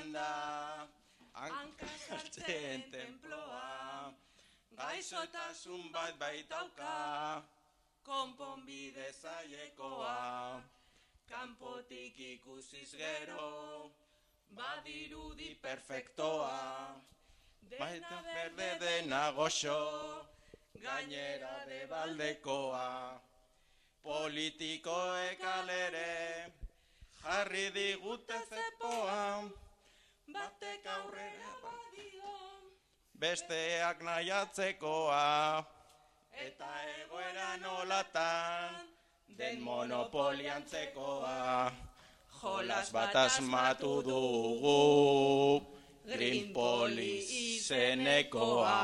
izan da, hankasartzen temploa, gaixotasun bat baitauka, konponbide zaiekoa, kanpotik ikusiz gero, badirudi perfektoa, baita berde dena goxo, gainera de baldekoa, politikoek alere, jarri zepoa, batek aurrera badio, besteak nahiatzekoa, eta egoera nolatan, den monopoliantzekoa, jolas bat asmatu dugu, Green Poli izenekoa.